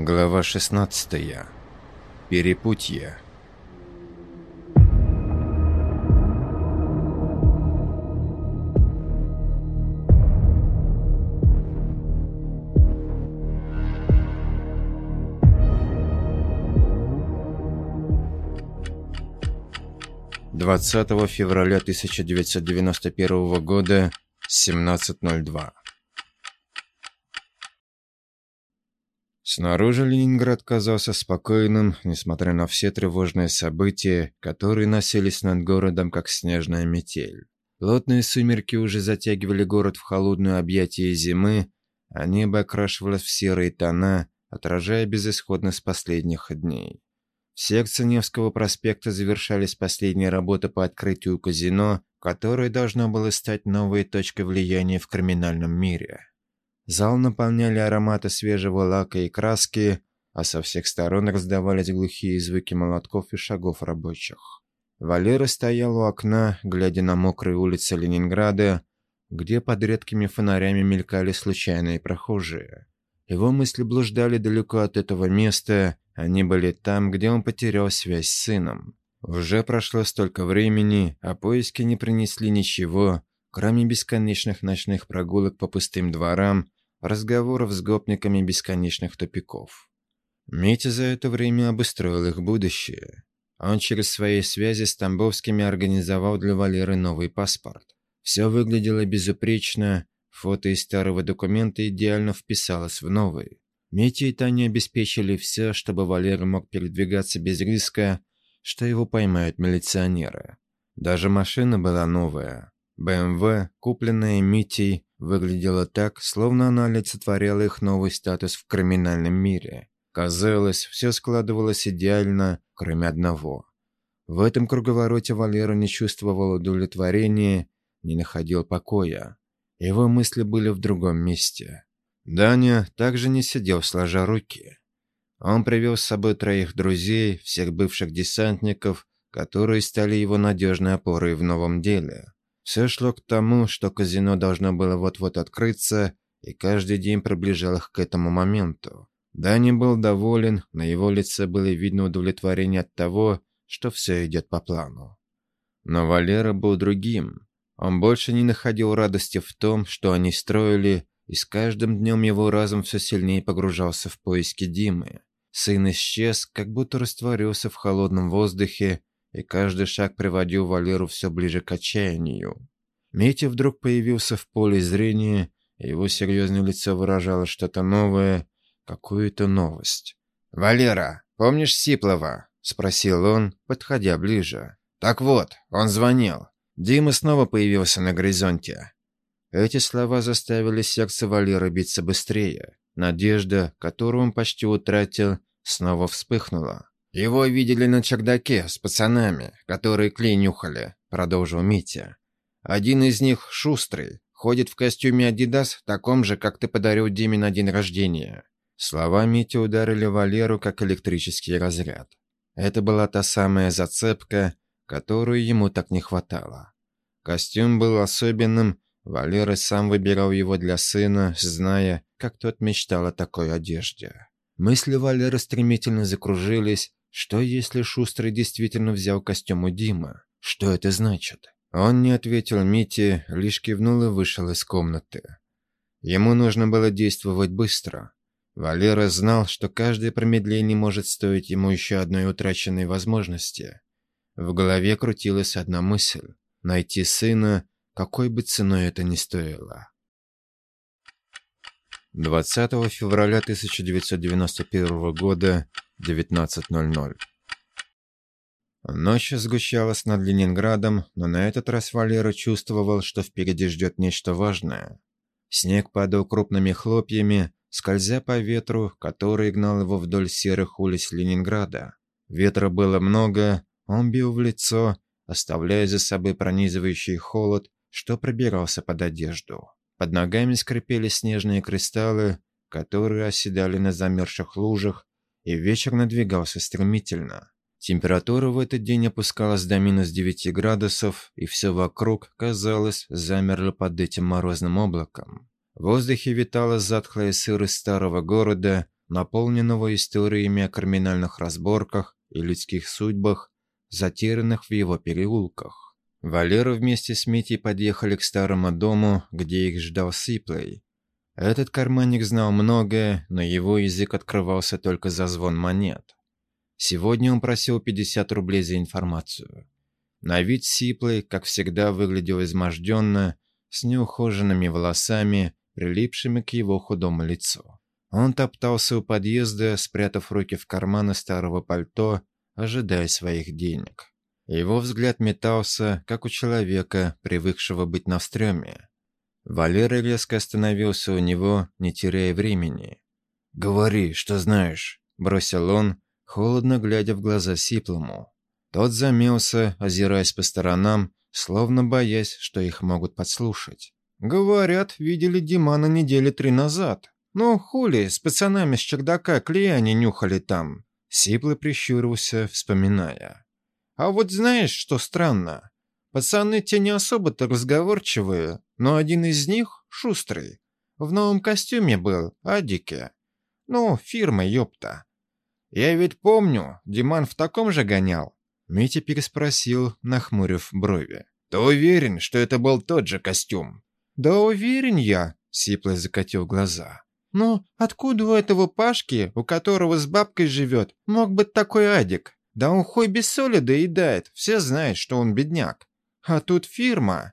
Глава 16. Перепутье. Двадцатого февраля 1991 года, 17.02. Снаружи Ленинград казался спокойным, несмотря на все тревожные события, которые носились над городом, как снежная метель. Плотные сумерки уже затягивали город в холодное объятие зимы, а небо окрашивалось в серые тона, отражая безысходность последних дней. В секции Невского проспекта завершались последние работы по открытию казино, которое должно было стать новой точкой влияния в криминальном мире. Зал наполняли ароматы свежего лака и краски, а со всех сторон раздавались глухие звуки молотков и шагов рабочих. Валера стоял у окна, глядя на мокрые улицы Ленинграда, где под редкими фонарями мелькали случайные прохожие. Его мысли блуждали далеко от этого места, они были там, где он потерял связь с сыном. Уже прошло столько времени, а поиски не принесли ничего, кроме бесконечных ночных прогулок по пустым дворам разговоров с гопниками бесконечных тупиков. Митя за это время обустроил их будущее. Он через свои связи с Тамбовскими организовал для Валеры новый паспорт. Все выглядело безупречно, фото из старого документа идеально вписалось в новый. Митя и Таня обеспечили все, чтобы Валера мог передвигаться без риска, что его поймают милиционеры. Даже машина была новая. БМВ, купленная Митей, выглядела так, словно она олицетворяла их новый статус в криминальном мире. Казалось, все складывалось идеально, кроме одного. В этом круговороте Валера не чувствовал удовлетворения, не находил покоя. Его мысли были в другом месте. Даня также не сидел сложа руки. Он привел с собой троих друзей, всех бывших десантников, которые стали его надежной опорой в новом деле. Все шло к тому, что казино должно было вот-вот открыться, и каждый день приближал их к этому моменту. Дани был доволен, на его лице было видно удовлетворение от того, что все идет по плану. Но Валера был другим. Он больше не находил радости в том, что они строили, и с каждым днем его разум все сильнее погружался в поиски Димы. Сын исчез, как будто растворился в холодном воздухе, и каждый шаг приводил Валеру все ближе к отчаянию. Митя вдруг появился в поле зрения, и его серьезное лицо выражало что-то новое, какую-то новость. «Валера, помнишь Сиплова?» — спросил он, подходя ближе. «Так вот, он звонил. Дима снова появился на горизонте». Эти слова заставили сердце Валеры биться быстрее. Надежда, которую он почти утратил, снова вспыхнула. «Его видели на чердаке с пацанами, которые клей нюхали», — продолжил Митя. «Один из них шустрый, ходит в костюме Адидас, таком же, как ты подарил Диме на день рождения». Слова Мити ударили Валеру, как электрический разряд. Это была та самая зацепка, которую ему так не хватало. Костюм был особенным, Валера сам выбирал его для сына, зная, как тот мечтал о такой одежде. Мысли Валеры стремительно закружились, что если Шустрый действительно взял костюм у Димы? Что это значит? Он не ответил Мите, лишь кивнул и вышел из комнаты. Ему нужно было действовать быстро. Валера знал, что каждое промедление может стоить ему еще одной утраченной возможности. В голове крутилась одна мысль – найти сына, какой бы ценой это ни стоило. 20 февраля 1991 года 19.00. Ночь сгущалась над Ленинградом, но на этот раз Валера чувствовал, что впереди ждет нечто важное. Снег падал крупными хлопьями, скользя по ветру, который гнал его вдоль серых улиц Ленинграда. Ветра было много, он бил в лицо, оставляя за собой пронизывающий холод, что пробирался под одежду. Под ногами скрипели снежные кристаллы, которые оседали на замерзших лужах, и вечер надвигался стремительно. Температура в этот день опускалась до минус 9 градусов, и все вокруг, казалось, замерло под этим морозным облаком. В воздухе витала затхлая сырость старого города, наполненного историями о криминальных разборках и людских судьбах, затерянных в его переулках. Валера вместе с Митей подъехали к старому дому, где их ждал Сиплей. Этот карманник знал многое, но его язык открывался только за звон монет. Сегодня он просил 50 рублей за информацию. На вид Сиплый, как всегда, выглядел изможденно, с неухоженными волосами, прилипшими к его худому лицу. Он топтался у подъезда, спрятав руки в карманы старого пальто, ожидая своих денег. Его взгляд метался, как у человека, привыкшего быть на стреме. Валера резко остановился у него, не теряя времени. «Говори, что знаешь», — бросил он, холодно глядя в глаза Сиплому. Тот замялся, озираясь по сторонам, словно боясь, что их могут подслушать. «Говорят, видели Димана недели три назад. Ну, хули, с пацанами с чердака клея не нюхали там». Сиплый прищурился, вспоминая. «А вот знаешь, что странно? Пацаны те не особо-то разговорчивые, но один из них, шустрый, в новом костюме был, адике. Ну, фирма, ёпта. Я ведь помню, Диман в таком же гонял. Митя переспросил, нахмурив брови. «Ты уверен, что это был тот же костюм?» «Да уверен я», — Сиплый закатил глаза. «Ну, откуда у этого Пашки, у которого с бабкой живет, мог быть такой адик? Да он хуй без соли доедает, все знают, что он бедняк. А тут фирма.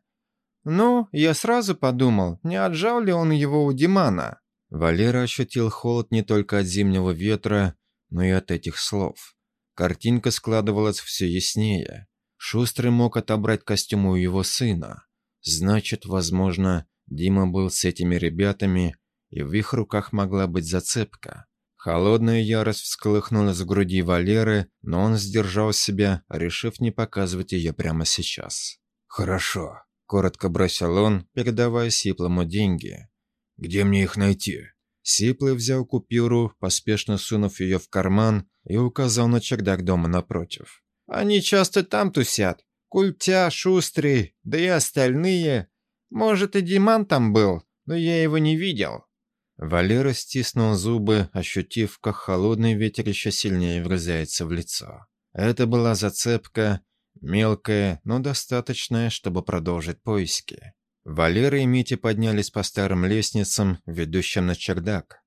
Ну, я сразу подумал, не отжал ли он его у Димана?» Валера ощутил холод не только от зимнего ветра, но и от этих слов. Картинка складывалась все яснее. Шустрый мог отобрать костюм у его сына. Значит, возможно, Дима был с этими ребятами, и в их руках могла быть зацепка. Холодная ярость всколыхнулась в груди Валеры, но он сдержал себя, решив не показывать ее прямо сейчас. «Хорошо», — коротко бросил он, передавая Сиплому деньги. «Где мне их найти?» Сиплый взял купюру, поспешно сунув ее в карман и указал на чердак дома напротив. «Они часто там тусят. Культя, Шустрый, да и остальные. Может, и Диман там был, но я его не видел». Валера стиснул зубы, ощутив, как холодный ветер еще сильнее врезается в лицо. Это была зацепка, мелкая, но достаточная, чтобы продолжить поиски. Валера и Митя поднялись по старым лестницам, ведущим на чердак.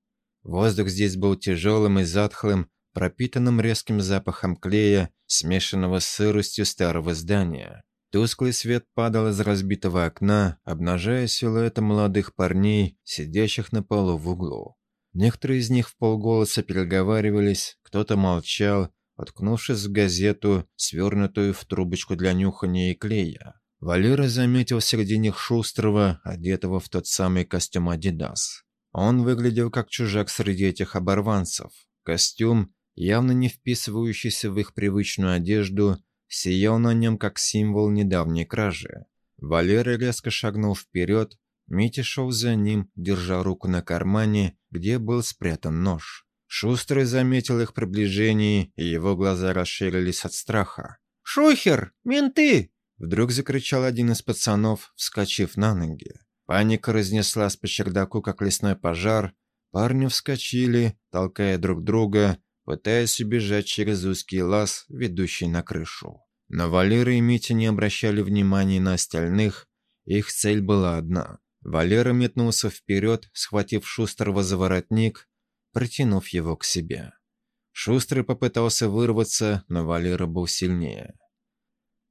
Воздух здесь был тяжелым и затхлым, пропитанным резким запахом клея, смешанного с сыростью старого здания. Тусклый свет падал из разбитого окна, обнажая силуэты молодых парней, сидящих на полу в углу. Некоторые из них в полголоса переговаривались, кто-то молчал, откнувшись в газету, свернутую в трубочку для нюхания и клея. Валера заметил среди них Шустрого, одетого в тот самый костюм «Адидас». Он выглядел как чужак среди этих оборванцев. Костюм, явно не вписывающийся в их привычную одежду, сиял на нем как символ недавней кражи. Валера резко шагнул вперед, Митя шел за ним, держа руку на кармане, где был спрятан нож. Шустрый заметил их приближение, и его глаза расширились от страха. «Шухер! Менты!» Вдруг закричал один из пацанов, вскочив на ноги. Паника разнеслась по чердаку, как лесной пожар. Парни вскочили, толкая друг друга, пытаясь убежать через узкий лаз, ведущий на крышу. Но Валера и Митя не обращали внимания на остальных. Их цель была одна. Валера метнулся вперед, схватив Шустрого за воротник, притянув его к себе. Шустрый попытался вырваться, но Валера был сильнее.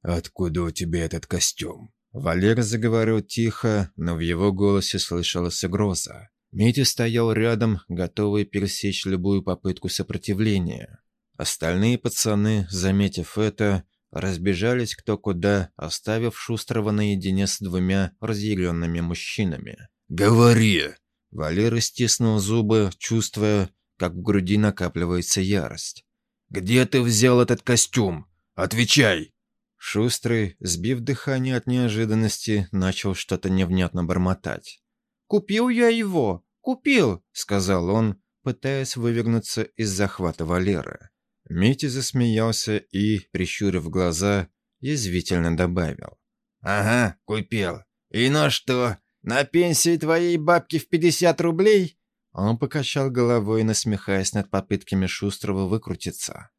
«Откуда у тебя этот костюм?» Валера заговорил тихо, но в его голосе слышалась угроза. Митя стоял рядом, готовый пересечь любую попытку сопротивления. Остальные пацаны, заметив это, разбежались кто куда, оставив Шустрого наедине с двумя разъяренными мужчинами. «Говори!» Валера стиснул зубы, чувствуя, как в груди накапливается ярость. «Где ты взял этот костюм? Отвечай!» Шустрый, сбив дыхание от неожиданности, начал что-то невнятно бормотать. «Купил я его! Купил!» — сказал он, пытаясь вывернуться из захвата Валеры. Митя засмеялся и, прищурив глаза, язвительно добавил. «Ага, купил. И на что? На пенсии твоей бабки в 50 рублей? Он покачал головой, насмехаясь над попытками Шустрого выкрутиться.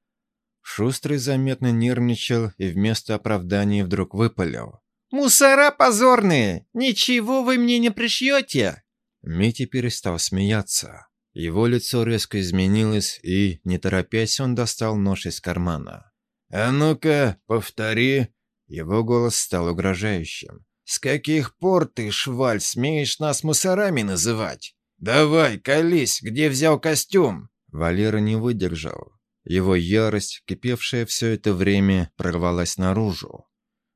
Шустрый заметно нервничал и вместо оправдания вдруг выпалил. «Мусора позорные! Ничего вы мне не пришьете!» Митя перестал смеяться. Его лицо резко изменилось, и, не торопясь, он достал нож из кармана. «А ну-ка, повтори!» Его голос стал угрожающим. «С каких пор ты, шваль, смеешь нас мусорами называть? Давай, колись, где взял костюм?» Валера не выдержал. Его ярость, кипевшая все это время, прорвалась наружу.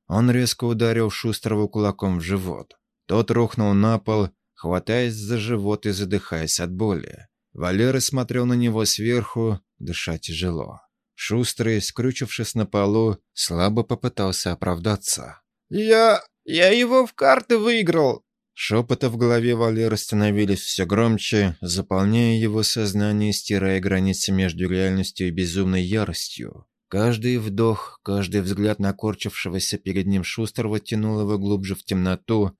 Он резко ударил Шустрого кулаком в живот. Тот рухнул на пол, хватаясь за живот и задыхаясь от боли. Валера смотрел на него сверху, дыша тяжело. Шустрый, скрючившись на полу, слабо попытался оправдаться. «Я... я его в карты выиграл!» Шепоты в голове Валеры становились все громче, заполняя его сознание, стирая границы между реальностью и безумной яростью. Каждый вдох, каждый взгляд накорчившегося перед ним Шустрого тянул его глубже в темноту,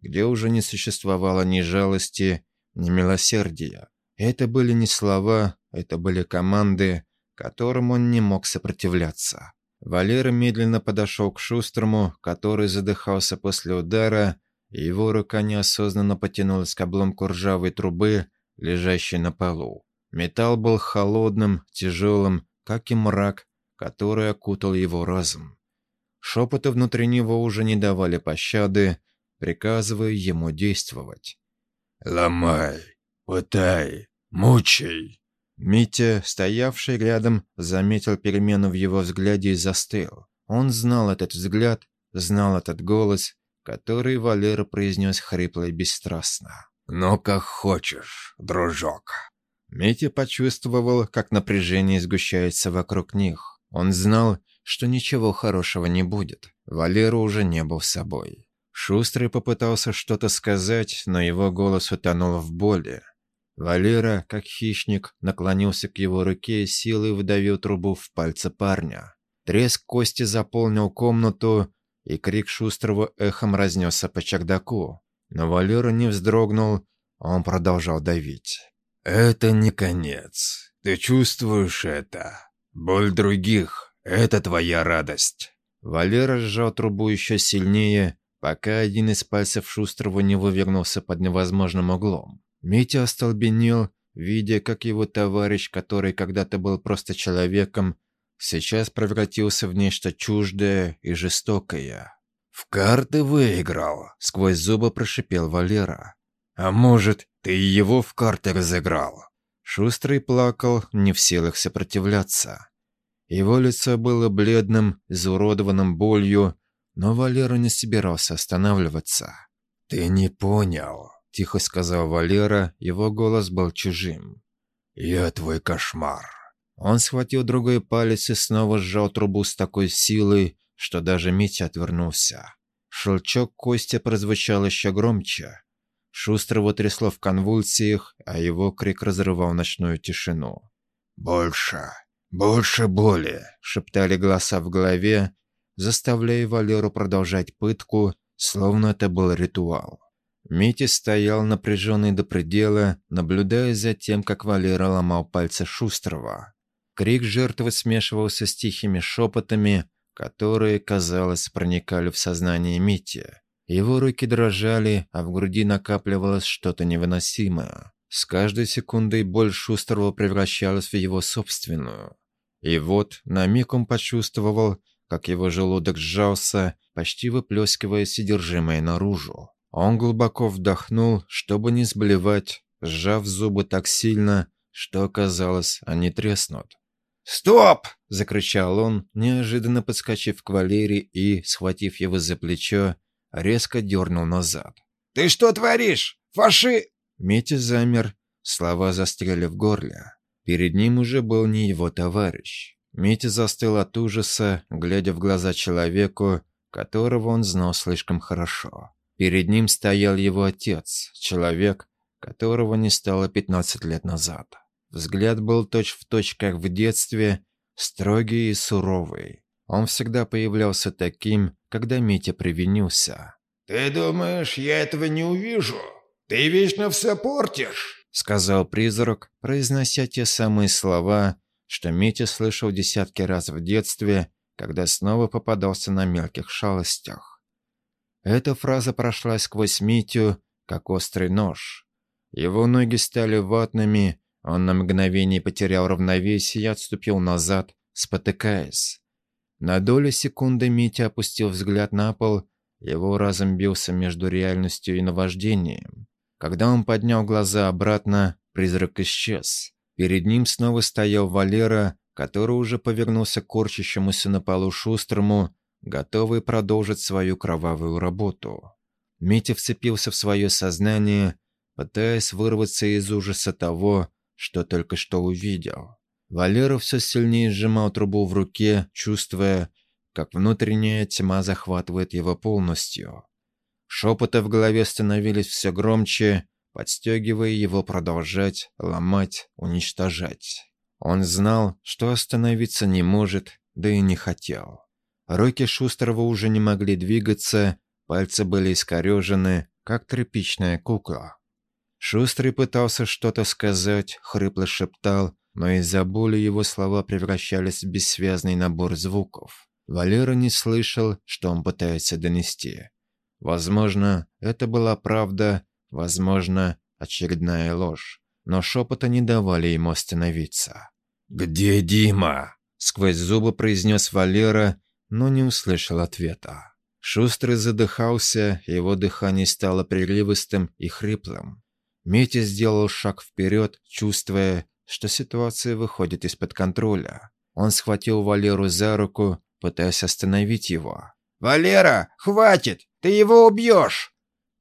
где уже не существовало ни жалости, ни милосердия. Это были не слова, это были команды, которым он не мог сопротивляться. Валера медленно подошел к Шустрому, который задыхался после удара, его рука неосознанно потянулась к обломку ржавой трубы, лежащей на полу. Металл был холодным, тяжелым, как и мрак, который окутал его разум. Шепоты внутри него уже не давали пощады, приказывая ему действовать. «Ломай, пытай, мучай!» Митя, стоявший рядом, заметил перемену в его взгляде и застыл. Он знал этот взгляд, знал этот голос, который Валера произнес хрипло и бесстрастно. «Ну, как хочешь, дружок». Митя почувствовал, как напряжение сгущается вокруг них. Он знал, что ничего хорошего не будет. Валера уже не был собой. Шустрый попытался что-то сказать, но его голос утонул в боли. Валера, как хищник, наклонился к его руке и силой выдавил трубу в пальцы парня. Треск кости заполнил комнату, и крик Шустрого эхом разнесся по чердаку. Но Валера не вздрогнул, он продолжал давить. «Это не конец. Ты чувствуешь это? Боль других — это твоя радость». Валера сжал трубу еще сильнее, пока один из пальцев Шустрого не вывернулся под невозможным углом. Митя остолбенел, видя, как его товарищ, который когда-то был просто человеком, сейчас превратился в нечто чуждое и жестокое. «В карты выиграл», — сквозь зубы прошипел Валера. «А может, ты его в карты разыграл?» Шустрый плакал, не в силах сопротивляться. Его лицо было бледным, изуродованным болью, но Валера не собирался останавливаться. «Ты не понял», — тихо сказал Валера, его голос был чужим. «Я твой кошмар». Он схватил другой палец и снова сжал трубу с такой силой, что даже Митя отвернулся. Шелчок Костя прозвучал еще громче. Шустрого трясло в конвульсиях, а его крик разрывал ночную тишину. «Больше! Больше боли!» — шептали голоса в голове, заставляя Валеру продолжать пытку, словно это был ритуал. Митя стоял напряженный до предела, наблюдая за тем, как Валера ломал пальцы Шустрого. Крик жертвы смешивался с тихими шепотами, которые, казалось, проникали в сознание Мити. Его руки дрожали, а в груди накапливалось что-то невыносимое. С каждой секундой боль Шустрого превращалась в его собственную. И вот на миг он почувствовал, как его желудок сжался, почти выплескивая содержимое наружу. Он глубоко вдохнул, чтобы не сблевать, сжав зубы так сильно, что казалось, они треснут. «Стоп!» — закричал он, неожиданно подскочив к Валере и, схватив его за плечо, резко дернул назад. «Ты что творишь? Фаши...» Митя замер, слова застряли в горле. Перед ним уже был не его товарищ. Митя застыл от ужаса, глядя в глаза человеку, которого он знал слишком хорошо. Перед ним стоял его отец, человек, которого не стало 15 лет назад. Взгляд был точь-в-точь, точь, как в детстве, строгий и суровый. Он всегда появлялся таким, когда Митя привинился. «Ты думаешь, я этого не увижу? Ты вечно все портишь!» сказал призрак, произнося те самые слова, что Митя слышал десятки раз в детстве, когда снова попадался на мелких шалостях. Эта фраза прошла сквозь Митю, как острый нож. Его ноги стали ватными, он на мгновение потерял равновесие и отступил назад, спотыкаясь. На долю секунды Митя опустил взгляд на пол, его разум бился между реальностью и наваждением. Когда он поднял глаза обратно, призрак исчез. Перед ним снова стоял Валера, который уже повернулся к корчащемуся на полу шустрому, готовый продолжить свою кровавую работу. Митя вцепился в свое сознание, пытаясь вырваться из ужаса того, что только что увидел. Валера все сильнее сжимал трубу в руке, чувствуя, как внутренняя тьма захватывает его полностью. Шепоты в голове становились все громче, подстегивая его продолжать, ломать, уничтожать. Он знал, что остановиться не может, да и не хотел. Руки Шустрого уже не могли двигаться, пальцы были искорежены, как тряпичная кукла. Шустрый пытался что-то сказать, хрипло шептал, но из-за боли его слова превращались в бессвязный набор звуков. Валера не слышал, что он пытается донести. Возможно, это была правда, возможно, очередная ложь, но шепота не давали ему остановиться. «Где Дима?» — сквозь зубы произнес Валера, но не услышал ответа. Шустрый задыхался, его дыхание стало приливистым и хриплым. Митя сделал шаг вперед, чувствуя, что ситуация выходит из-под контроля. Он схватил Валеру за руку, пытаясь остановить его. «Валера, хватит! Ты его убьешь!»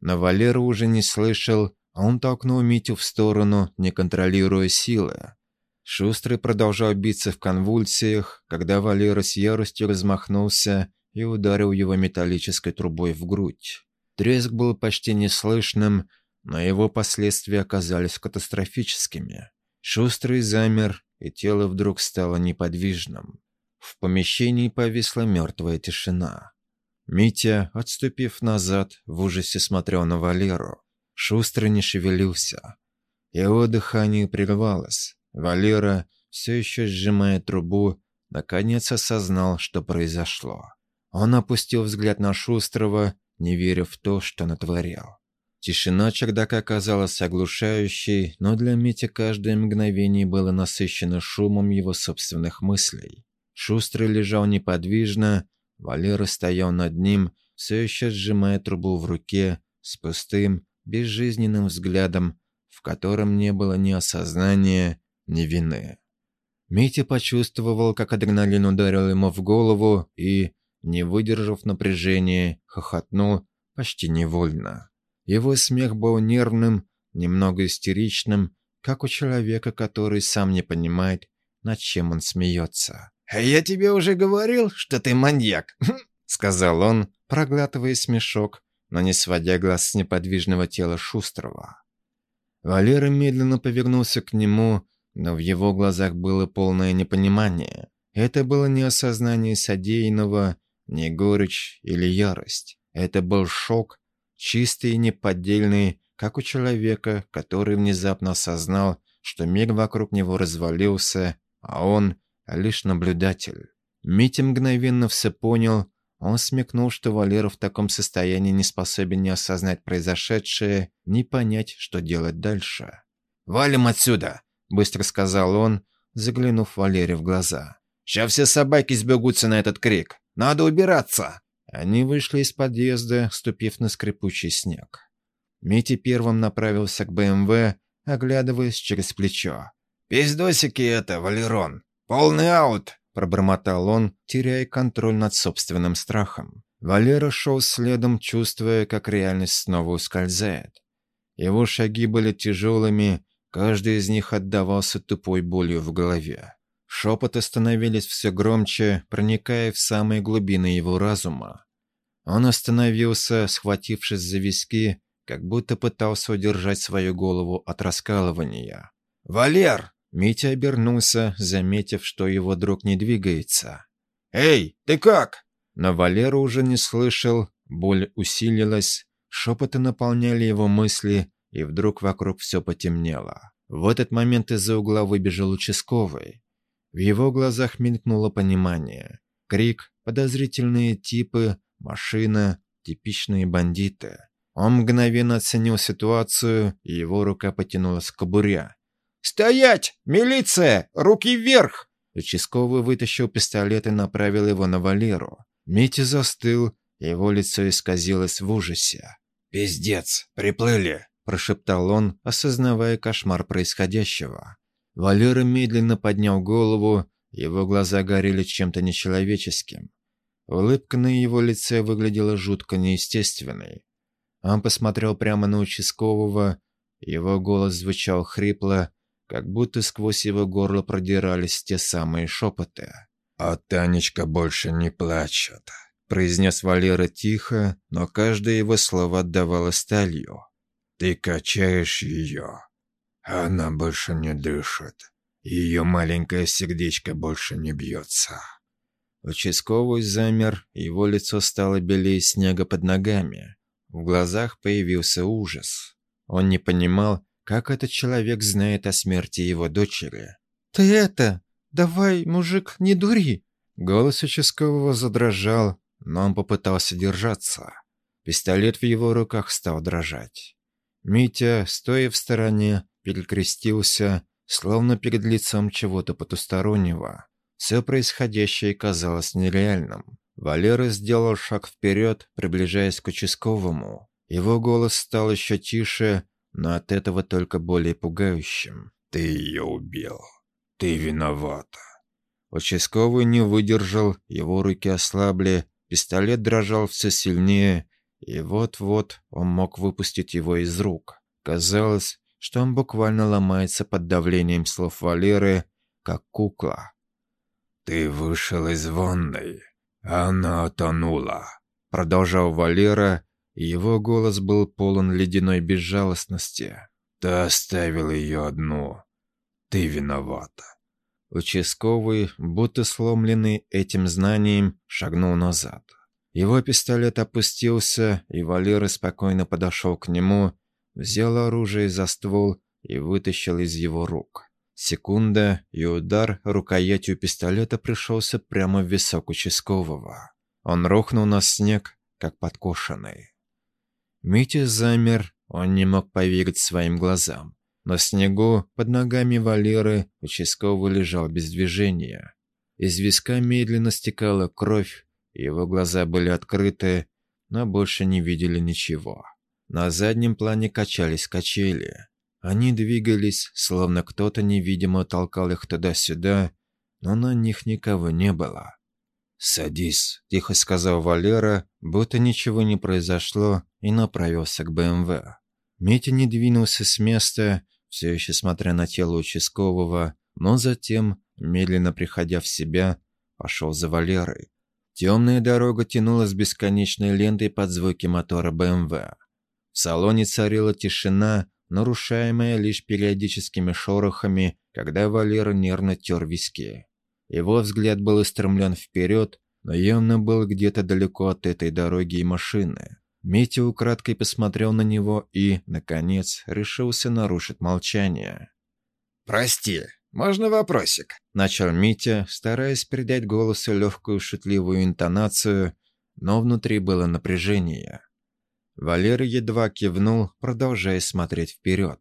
Но Валера уже не слышал, а он толкнул Митю в сторону, не контролируя силы. Шустрый продолжал биться в конвульсиях, когда Валера с яростью размахнулся и ударил его металлической трубой в грудь. Треск был почти неслышным, но его последствия оказались катастрофическими. Шустрый замер, и тело вдруг стало неподвижным. В помещении повисла мертвая тишина. Митя, отступив назад, в ужасе смотрел на Валеру. Шустрый не шевелился. Его дыхание прервалось. Валера, все еще сжимая трубу, наконец осознал, что произошло. Он опустил взгляд на Шустрого, не веря в то, что натворял. Тишина чердака оказалась оглушающей, но для Мити каждое мгновение было насыщено шумом его собственных мыслей. Шустрый лежал неподвижно, Валера стоял над ним, все еще сжимая трубу в руке, с пустым, безжизненным взглядом, в котором не было ни осознания, ни вины. Митя почувствовал, как адреналин ударил ему в голову и, не выдержав напряжения, хохотнул почти невольно. Его смех был нервным, немного истеричным, как у человека, который сам не понимает, над чем он смеется. «Я тебе уже говорил, что ты маньяк», — сказал он, проглатывая смешок, но не сводя глаз с неподвижного тела Шустрого. Валера медленно повернулся к нему, но в его глазах было полное непонимание. Это было не осознание содеянного, не горечь или ярость. Это был шок, чистый и неподдельный, как у человека, который внезапно осознал, что мир вокруг него развалился, а он лишь наблюдатель. Митя мгновенно все понял, он смекнул, что Валера в таком состоянии не способен ни осознать произошедшее, ни понять, что делать дальше. «Валим отсюда!» – быстро сказал он, заглянув Валере в глаза. «Сейчас все собаки сбегутся на этот крик. Надо убираться!» Они вышли из подъезда, ступив на скрипучий снег. Митя первым направился к БМВ, оглядываясь через плечо. «Пиздосики это, Валерон! Полный аут!» – пробормотал он, теряя контроль над собственным страхом. Валера шел следом, чувствуя, как реальность снова ускользает. Его шаги были тяжелыми, каждый из них отдавался тупой болью в голове. Шепоты становились все громче, проникая в самые глубины его разума. Он остановился, схватившись за виски, как будто пытался удержать свою голову от раскалывания. «Валер!» Митя обернулся, заметив, что его друг не двигается. «Эй, ты как?» Но Валера уже не слышал, боль усилилась, шепоты наполняли его мысли, и вдруг вокруг все потемнело. В этот момент из-за угла выбежал участковый. В его глазах мелькнуло понимание. Крик, подозрительные типы, машина, типичные бандиты. Он мгновенно оценил ситуацию, и его рука потянулась к кобуре. «Стоять! Милиция! Руки вверх!» Участковый вытащил пистолет и направил его на Валеру. Митя застыл, его лицо исказилось в ужасе. «Пиздец, приплыли!» – прошептал он, осознавая кошмар происходящего. Валера медленно поднял голову, его глаза горели чем-то нечеловеческим. Улыбка на его лице выглядела жутко неестественной. Он посмотрел прямо на участкового, его голос звучал хрипло, как будто сквозь его горло продирались те самые шепоты. «А Танечка больше не плачет», — произнес Валера тихо, но каждое его слово отдавало сталью. «Ты качаешь ее. Она больше не дышит. Ее маленькое сердечко больше не бьется». Участковый замер, его лицо стало белее снега под ногами. В глазах появился ужас. Он не понимал, как этот человек знает о смерти его дочери. «Ты это... Давай, мужик, не дури!» Голос участкового задрожал, но он попытался держаться. Пистолет в его руках стал дрожать. Митя, стоя в стороне, перекрестился, словно перед лицом чего-то потустороннего. Все происходящее казалось нереальным. Валера сделал шаг вперед, приближаясь к участковому. Его голос стал еще тише, но от этого только более пугающим. «Ты ее убил. Ты виновата». Участковый не выдержал, его руки ослабли, пистолет дрожал все сильнее, и вот-вот он мог выпустить его из рук. Казалось, что он буквально ломается под давлением слов Валеры, как кукла. «Ты вышел из ванной. Она тонула», — продолжал Валера, и его голос был полон ледяной безжалостности. «Ты оставил ее одну. Ты виновата». Участковый, будто сломленный этим знанием, шагнул назад. Его пистолет опустился, и Валера спокойно подошел к нему, взял оружие за ствол и вытащил из его рук. Секунда, и удар рукоятью пистолета пришелся прямо в висок участкового. Он рухнул на снег, как подкошенный. Митя замер, он не мог поверить своим глазам. На снегу, под ногами Валеры, участковый лежал без движения. Из виска медленно стекала кровь, его глаза были открыты, но больше не видели ничего. На заднем плане качались качели. Они двигались, словно кто-то невидимо толкал их туда-сюда, но на них никого не было. «Садись», – тихо сказал Валера, будто ничего не произошло, и направился к БМВ. Митя не двинулся с места, все еще смотря на тело участкового, но затем, медленно приходя в себя, пошел за Валерой. Темная дорога тянулась бесконечной лентой под звуки мотора БМВ. В салоне царила тишина, нарушаемая лишь периодическими шорохами, когда Валера нервно тер виски. Его взгляд был устремлен вперед, но явно был где-то далеко от этой дороги и машины. Митя украдкой посмотрел на него и, наконец, решился нарушить молчание. «Прости, можно вопросик?» – начал Митя, стараясь придать голосу легкую шутливую интонацию, но внутри было напряжение. Валера едва кивнул, продолжая смотреть вперед.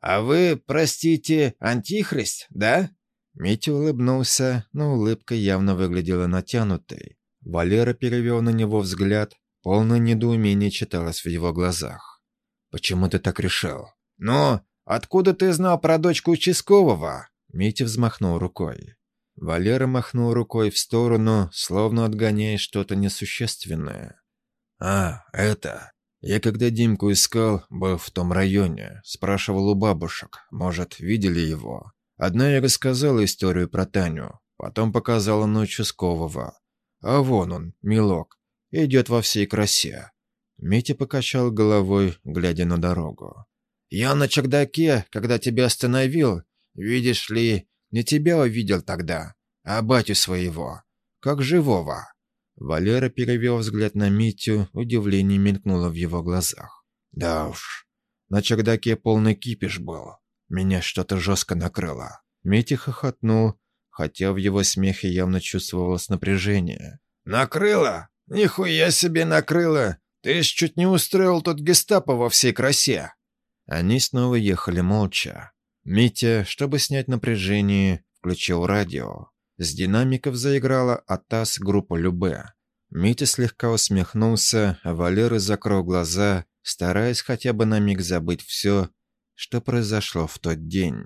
«А вы, простите, антихрист, да?» Митя улыбнулся, но улыбка явно выглядела натянутой. Валера перевел на него взгляд, полное недоумение читалось в его глазах. «Почему ты так решил?» «Ну, откуда ты знал про дочку участкового?» Митя взмахнул рукой. Валера махнул рукой в сторону, словно отгоняя что-то несущественное. «А, это...» Я когда Димку искал, был в том районе, спрашивал у бабушек, может, видели его. Одна я рассказала историю про Таню, потом показала на участкового. А вон он, милок, идет во всей красе. Митя покачал головой, глядя на дорогу. «Я на чердаке, когда тебя остановил, видишь ли, не тебя увидел тогда, а батю своего, как живого. Валера перевел взгляд на Митю, удивление мелькнуло в его глазах. «Да уж, На чердаке полный кипиш был. Меня что-то жестко накрыло». Митя хохотнул, хотя в его смехе явно чувствовалось напряжение. «Накрыло? Нихуя себе накрыло! Ты ж чуть не устроил тут гестапо во всей красе!» Они снова ехали молча. Митя, чтобы снять напряжение, включил радио. С динамиков заиграла АТАС группа Любе. Митя слегка усмехнулся, а Валера закрыл глаза, стараясь хотя бы на миг забыть все, что произошло в тот день.